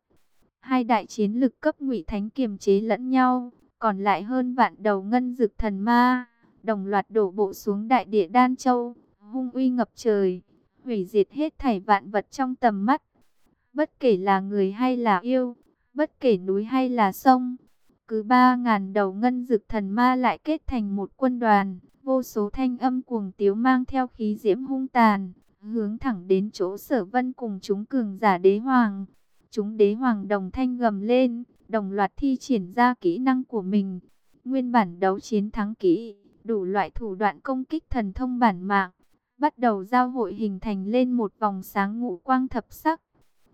Hai đại chiến lực cấp ngụy thánh kiềm chế lẫn nhau, còn lại hơn vạn đầu ngân dực thần ma, đồng loạt đổ bộ xuống đại địa Đan Châu, hung uy ngập trời, hủy diệt hết thảy vạn vật trong tầm mắt. Bất kể là người hay là yêu, bất kể núi hay là sông, cứ ba ngàn đầu ngân dực thần ma lại kết thành một quân đoàn, vô số thanh âm cuồng tiếu mang theo khí diễm hung tàn, hướng thẳng đến chỗ sở vân cùng chúng cường giả đế hoàng. Chúng đế hoàng đồng thanh gầm lên, đồng loạt thi triển ra kỹ năng của mình. Nguyên bản đấu chiến thắng kỹ, đủ loại thủ đoạn công kích thần thông bản mạng. Bắt đầu giao hội hình thành lên một vòng sáng ngũ quang thập sắc.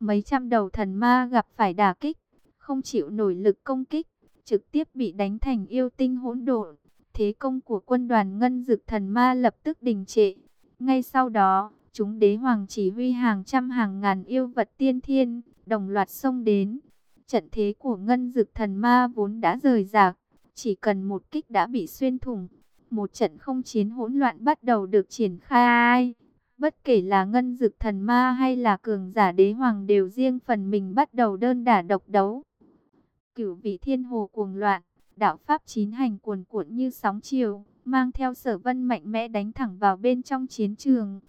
Mấy trăm đầu thần ma gặp phải đả kích, không chịu nổi lực công kích trực tiếp bị đánh thành yêu tinh hỗn độn. Thế công của quân đoàn ngân dực thần ma lập tức đình trệ. Ngay sau đó, chúng đế hoàng chỉ huy hàng trăm hàng ngàn yêu vật tiên thiên, đồng loạt xông đến. Trận thế của ngân dực thần ma vốn đã rời rạc, chỉ cần một kích đã bị xuyên thủng. Một trận không chiến hỗn loạn bắt đầu được triển khai. Bất kể là ngân dực thần ma hay là cường giả đế hoàng đều riêng phần mình bắt đầu đơn đả độc đấu. Cửu vị thiên hồ cuồng loạn, đạo pháp chín hành cuồn cuộn như sóng chiều, mang theo sở vân mạnh mẽ đánh thẳng vào bên trong chiến trường.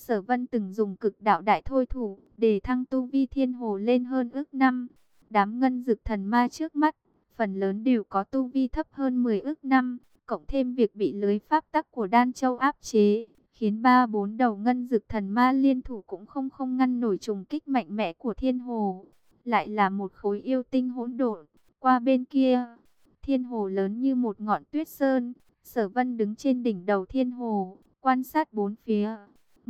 Sở vân từng dùng cực đạo đại thôi thủ, để thăng tu vi thiên hồ lên hơn ước năm. Đám ngân dực thần ma trước mắt, phần lớn đều có tu vi thấp hơn 10 ước năm, cộng thêm việc bị lưới pháp tắc của Đan Châu áp chế, khiến ba bốn đầu ngân dực thần ma liên thủ cũng không không ngăn nổi trùng kích mạnh mẽ của thiên hồ. Lại là một khối yêu tinh hỗn độn, qua bên kia, thiên hồ lớn như một ngọn tuyết sơn, sở vân đứng trên đỉnh đầu thiên hồ, quan sát bốn phía.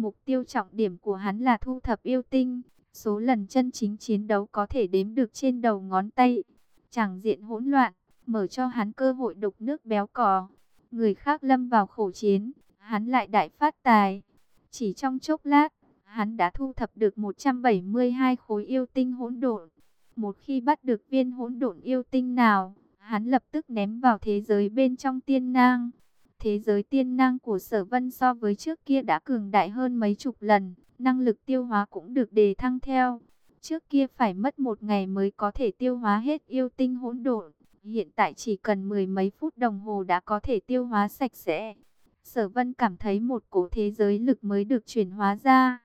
Mục tiêu trọng điểm của hắn là thu thập yêu tinh, số lần chân chính chiến đấu có thể đếm được trên đầu ngón tay. Chẳng diện hỗn loạn, mở cho hắn cơ hội đục nước béo cò. Người khác lâm vào khổ chiến, hắn lại đại phát tài. Chỉ trong chốc lát, hắn đã thu thập được 172 khối yêu tinh hỗn độn. Một khi bắt được viên hỗn độn yêu tinh nào, hắn lập tức ném vào thế giới bên trong tiên nang. Thế giới tiên năng của sở vân so với trước kia đã cường đại hơn mấy chục lần, năng lực tiêu hóa cũng được đề thăng theo. Trước kia phải mất một ngày mới có thể tiêu hóa hết yêu tinh hỗn độn, hiện tại chỉ cần mười mấy phút đồng hồ đã có thể tiêu hóa sạch sẽ. Sở vân cảm thấy một cổ thế giới lực mới được chuyển hóa ra.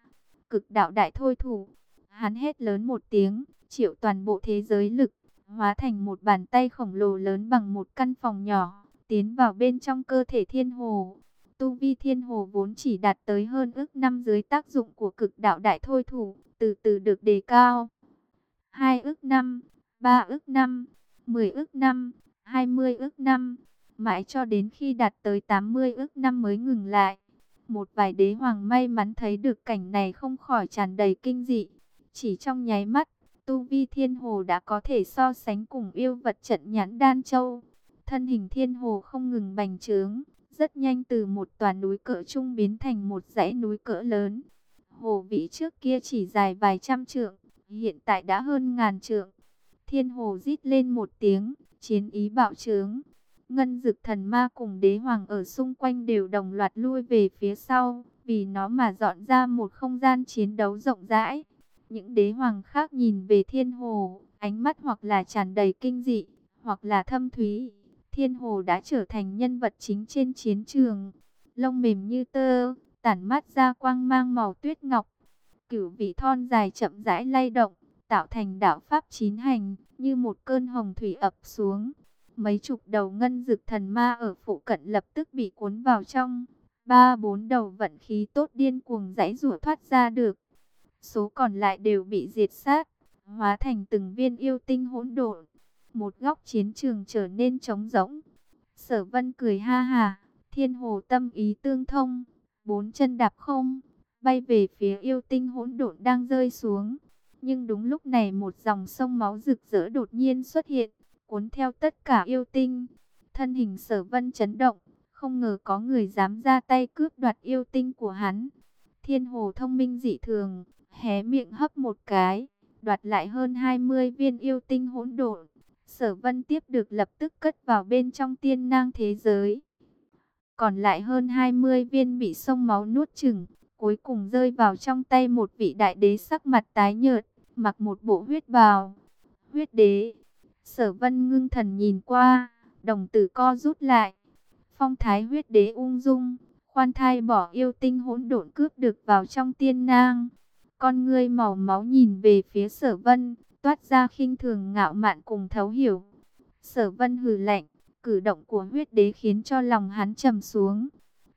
Cực đạo đại thôi thủ, hắn hét lớn một tiếng, triệu toàn bộ thế giới lực, hóa thành một bàn tay khổng lồ lớn bằng một căn phòng nhỏ, tiến vào bên trong cơ thể thiên hồ. Tu vi thiên hồ vốn chỉ đạt tới hơn ước năm dưới tác dụng của cực đạo đại thôi thủ, từ từ được đề cao. Hai ước năm, ba ước năm, mười ước năm, hai mươi ước năm, mãi cho đến khi đạt tới 80 ước năm mới ngừng lại. Một vài đế hoàng may mắn thấy được cảnh này không khỏi tràn đầy kinh dị. Chỉ trong nháy mắt, Tu Vi Thiên Hồ đã có thể so sánh cùng yêu vật trận nhãn Đan Châu. Thân hình Thiên Hồ không ngừng bành trướng, rất nhanh từ một tòa núi cỡ trung biến thành một dãy núi cỡ lớn. Hồ vĩ trước kia chỉ dài vài trăm trượng, hiện tại đã hơn ngàn trượng. Thiên Hồ rít lên một tiếng, chiến ý bạo trướng. Ngân dực thần ma cùng đế hoàng ở xung quanh đều đồng loạt lui về phía sau, vì nó mà dọn ra một không gian chiến đấu rộng rãi. Những đế hoàng khác nhìn về thiên hồ, ánh mắt hoặc là tràn đầy kinh dị, hoặc là thâm thúy. Thiên hồ đã trở thành nhân vật chính trên chiến trường. Lông mềm như tơ, tản mắt ra quang mang màu tuyết ngọc. Cửu vị thon dài chậm rãi lay động, tạo thành đạo pháp chín hành, như một cơn hồng thủy ập xuống. Mấy chục đầu ngân dực thần ma ở phụ cận lập tức bị cuốn vào trong. Ba bốn đầu vận khí tốt điên cuồng giãy rủa thoát ra được. Số còn lại đều bị diệt sát, hóa thành từng viên yêu tinh hỗn độn. Một góc chiến trường trở nên trống rỗng. Sở vân cười ha hà, thiên hồ tâm ý tương thông, bốn chân đạp không, bay về phía yêu tinh hỗn độn đang rơi xuống. Nhưng đúng lúc này một dòng sông máu rực rỡ đột nhiên xuất hiện, cuốn theo tất cả yêu tinh. Thân hình sở vân chấn động, không ngờ có người dám ra tay cướp đoạt yêu tinh của hắn. Thiên hồ thông minh dị thường, hé miệng hấp một cái, đoạt lại hơn 20 viên yêu tinh hỗn độn. Sở vân tiếp được lập tức cất vào bên trong tiên nang thế giới. Còn lại hơn 20 viên bị sông máu nuốt chừng, cuối cùng rơi vào trong tay một vị đại đế sắc mặt tái nhợt, mặc một bộ huyết bào. Huyết đế, sở vân ngưng thần nhìn qua, đồng tử co rút lại. Phong thái huyết đế ung dung, khoan thai bỏ yêu tinh hỗn độn cướp được vào trong tiên nang. Con ngươi màu máu nhìn về phía sở vân, toát ra khinh thường ngạo mạn cùng thấu hiểu. Sở vân hừ lạnh, cử động của huyết đế khiến cho lòng hắn trầm xuống.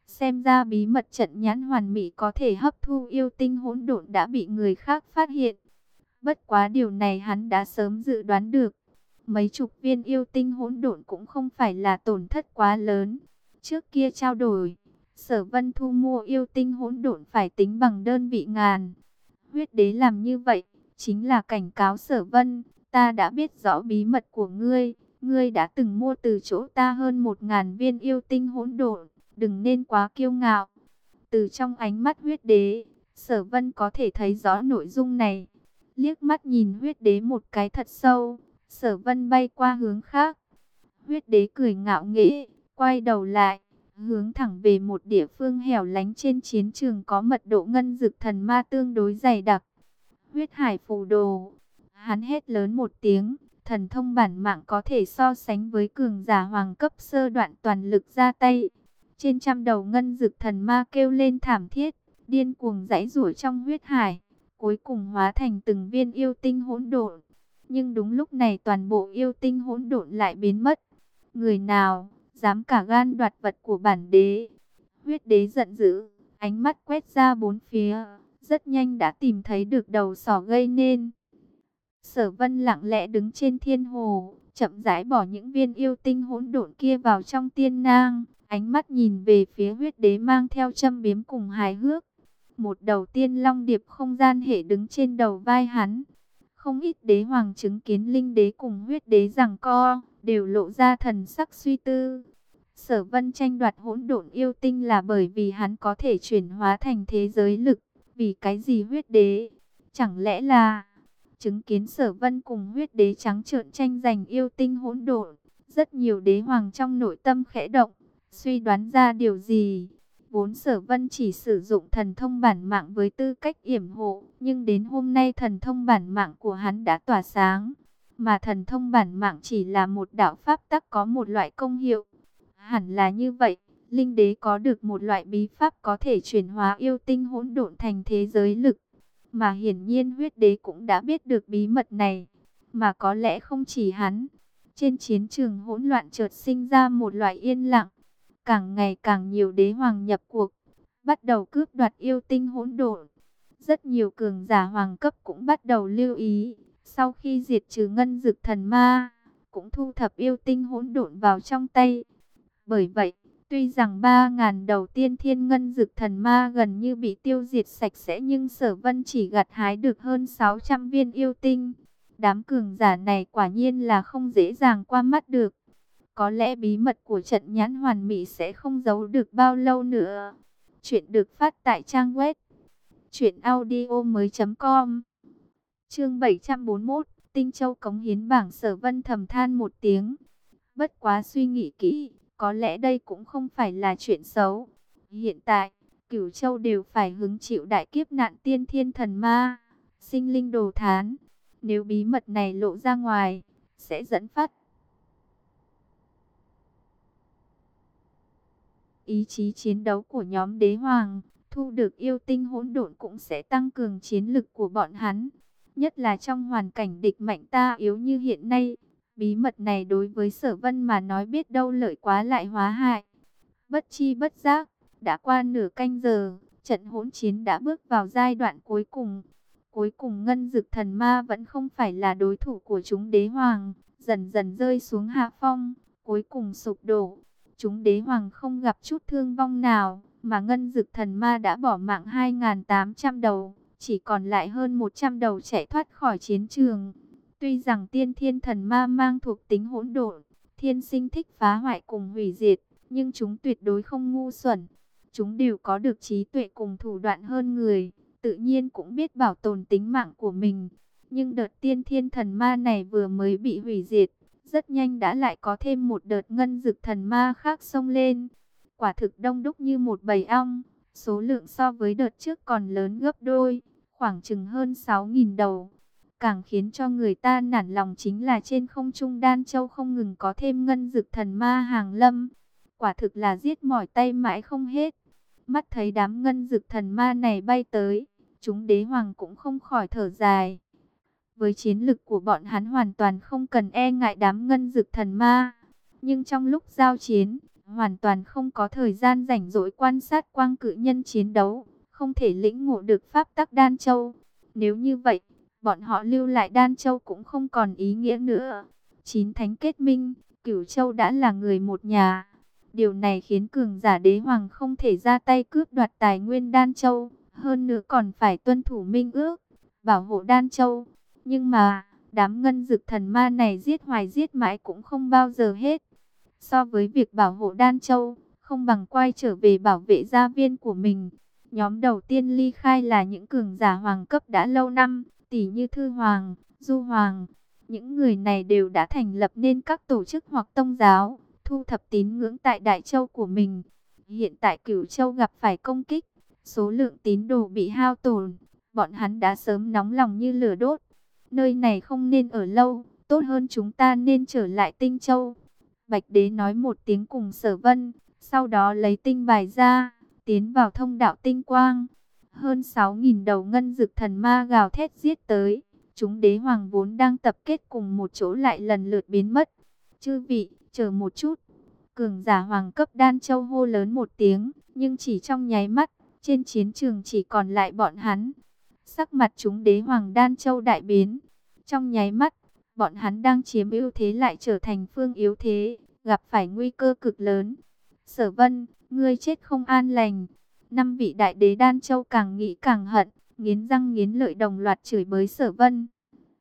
Xem ra bí mật trận nhãn hoàn mỹ có thể hấp thu yêu tinh hỗn độn đã bị người khác phát hiện. Bất quá điều này hắn đã sớm dự đoán được. Mấy chục viên yêu tinh hỗn độn cũng không phải là tổn thất quá lớn. Trước kia trao đổi, sở vân thu mua yêu tinh hỗn độn phải tính bằng đơn vị ngàn. Huyết đế làm như vậy, chính là cảnh cáo sở vân, ta đã biết rõ bí mật của ngươi, ngươi đã từng mua từ chỗ ta hơn một ngàn viên yêu tinh hỗn độn, đừng nên quá kiêu ngạo. Từ trong ánh mắt huyết đế, sở vân có thể thấy rõ nội dung này. Liếc mắt nhìn huyết đế một cái thật sâu, sở vân bay qua hướng khác. Huyết đế cười ngạo nghễ, quay đầu lại, hướng thẳng về một địa phương hẻo lánh trên chiến trường có mật độ ngân dực thần ma tương đối dày đặc. Huyết hải phù đồ, hắn hét lớn một tiếng, thần thông bản mạng có thể so sánh với cường giả hoàng cấp sơ đoạn toàn lực ra tay. Trên trăm đầu ngân dực thần ma kêu lên thảm thiết, điên cuồng giãy rủa trong huyết hải, cuối cùng hóa thành từng viên yêu tinh hỗn độn. Nhưng đúng lúc này toàn bộ yêu tinh hỗn độn lại biến mất. Người nào dám cả gan đoạt vật của bản đế. Huyết đế giận dữ, ánh mắt quét ra bốn phía, rất nhanh đã tìm thấy được đầu sỏ gây nên. Sở vân lặng lẽ đứng trên thiên hồ, chậm rãi bỏ những viên yêu tinh hỗn độn kia vào trong tiên nang, ánh mắt nhìn về phía huyết đế mang theo châm biếm cùng hài hước. Một đầu tiên long điệp không gian hệ đứng trên đầu vai hắn. Không ít đế hoàng chứng kiến linh đế cùng huyết đế rằng co, đều lộ ra thần sắc suy tư. Sở vân tranh đoạt hỗn độn yêu tinh là bởi vì hắn có thể chuyển hóa thành thế giới lực. Vì cái gì huyết đế? Chẳng lẽ là chứng kiến sở vân cùng huyết đế trắng trợn tranh giành yêu tinh hỗn độn? Rất nhiều đế hoàng trong nội tâm khẽ động, suy đoán ra điều gì. Vốn sở vân chỉ sử dụng thần thông bản mạng với tư cách yểm hộ, nhưng đến hôm nay thần thông bản mạng của hắn đã tỏa sáng. Mà thần thông bản mạng chỉ là một đạo pháp tắc có một loại công hiệu. Hẳn là như vậy, linh đế có được một loại bí pháp có thể chuyển hóa yêu tinh hỗn độn thành thế giới lực. Mà hiển nhiên huyết đế cũng đã biết được bí mật này, mà có lẽ không chỉ hắn. Trên chiến trường hỗn loạn chợt sinh ra một loại yên lặng, càng ngày càng nhiều đế hoàng nhập cuộc, bắt đầu cướp đoạt yêu tinh hỗn độn. Rất nhiều cường giả hoàng cấp cũng bắt đầu lưu ý, sau khi diệt trừ ngân dực thần ma, cũng thu thập yêu tinh hỗn độn vào trong tay. Bởi vậy, tuy rằng ba ngàn đầu tiên thiên ngân dực thần ma gần như bị tiêu diệt sạch sẽ nhưng sở vân chỉ gặt hái được hơn 600 viên yêu tinh. Đám cường giả này quả nhiên là không dễ dàng qua mắt được. Có lẽ bí mật của trận nhãn hoàn mỹ sẽ không giấu được bao lâu nữa. Chuyện được phát tại trang web truyệnaudiomoi.com. Chương 741, Tinh Châu cống hiến bảng Sở Vân thầm than một tiếng. Bất quá suy nghĩ kỹ, có lẽ đây cũng không phải là chuyện xấu. Hiện tại, Cửu Châu đều phải hứng chịu đại kiếp nạn tiên thiên thần ma, sinh linh đồ thán. Nếu bí mật này lộ ra ngoài, sẽ dẫn phát ý chí chiến đấu của nhóm đế hoàng, thu được yêu tinh hỗn độn cũng sẽ tăng cường chiến lực của bọn hắn. Nhất là trong hoàn cảnh địch mạnh ta yếu như hiện nay, bí mật này đối với sở vân mà nói biết đâu lợi quá lại hóa hại. Bất chi bất giác, đã qua nửa canh giờ, trận hỗn chiến đã bước vào giai đoạn cuối cùng. Cuối cùng ngân dực thần ma vẫn không phải là đối thủ của chúng đế hoàng, dần dần rơi xuống hạ phong, cuối cùng sụp đổ. Chúng đế hoàng không gặp chút thương vong nào, mà ngân dực thần ma đã bỏ mạng 2.800 đầu, chỉ còn lại hơn 100 đầu chạy thoát khỏi chiến trường. Tuy rằng tiên thiên thần ma mang thuộc tính hỗn độn, thiên sinh thích phá hoại cùng hủy diệt, nhưng chúng tuyệt đối không ngu xuẩn. Chúng đều có được trí tuệ cùng thủ đoạn hơn người, tự nhiên cũng biết bảo tồn tính mạng của mình. Nhưng đợt tiên thiên thần ma này vừa mới bị hủy diệt, rất nhanh đã lại có thêm một đợt ngân dực thần ma khác xông lên. Quả thực đông đúc như một bầy ong, số lượng so với đợt trước còn lớn gấp đôi, khoảng chừng hơn 6.000 đầu. Càng khiến cho người ta nản lòng chính là trên không trung đan châu không ngừng có thêm ngân dực thần ma hàng lâm. Quả thực là giết mỏi tay mãi không hết. Mắt thấy đám ngân dực thần ma này bay tới, chúng đế hoàng cũng không khỏi thở dài. Với chiến lực của bọn hắn hoàn toàn không cần e ngại đám ngân dực thần ma. Nhưng trong lúc giao chiến, hoàn toàn không có thời gian rảnh rỗi quan sát quang cự nhân chiến đấu, không thể lĩnh ngộ được pháp tắc đan châu. Nếu như vậy, bọn họ lưu lại đan châu cũng không còn ý nghĩa nữa. Chín thánh kết minh, cửu châu đã là người một nhà. Điều này khiến cường giả đế hoàng không thể ra tay cướp đoạt tài nguyên đan châu, hơn nữa còn phải tuân thủ minh ước, bảo hộ đan châu. Nhưng mà, đám ngân dực thần ma này giết hoài giết mãi cũng không bao giờ hết. So với việc bảo hộ Đan Châu, không bằng quay trở về bảo vệ gia viên của mình. Nhóm đầu tiên ly khai là những cường giả hoàng cấp đã lâu năm, tỷ như Thư Hoàng, Du Hoàng. Những người này đều đã thành lập nên các tổ chức hoặc tông giáo, thu thập tín ngưỡng tại Đại Châu của mình. Hiện tại Cửu Châu gặp phải công kích, số lượng tín đồ bị hao tổn, bọn hắn đã sớm nóng lòng như lửa đốt. Nơi này không nên ở lâu, tốt hơn chúng ta nên trở lại Tinh Châu. Bạch Đế nói một tiếng cùng Sở Vân, sau đó lấy tinh bài ra, tiến vào thông đạo tinh quang. Hơn 6.000 đầu ngân dực thần ma gào thét giết tới. Chúng đế hoàng vốn đang tập kết cùng một chỗ lại lần lượt biến mất. Chư vị, chờ một chút. Cường giả hoàng cấp đan châu hô lớn một tiếng, nhưng chỉ trong nháy mắt, trên chiến trường chỉ còn lại bọn hắn. Sắc mặt chúng đế hoàng đan châu đại biến. Trong nháy mắt, bọn hắn đang chiếm ưu thế lại trở thành phương yếu thế, gặp phải nguy cơ cực lớn. Sở vân, ngươi chết không an lành. Năm vị đại đế đan châu càng nghĩ càng hận, nghiến răng nghiến lợi đồng loạt chửi bới sở vân.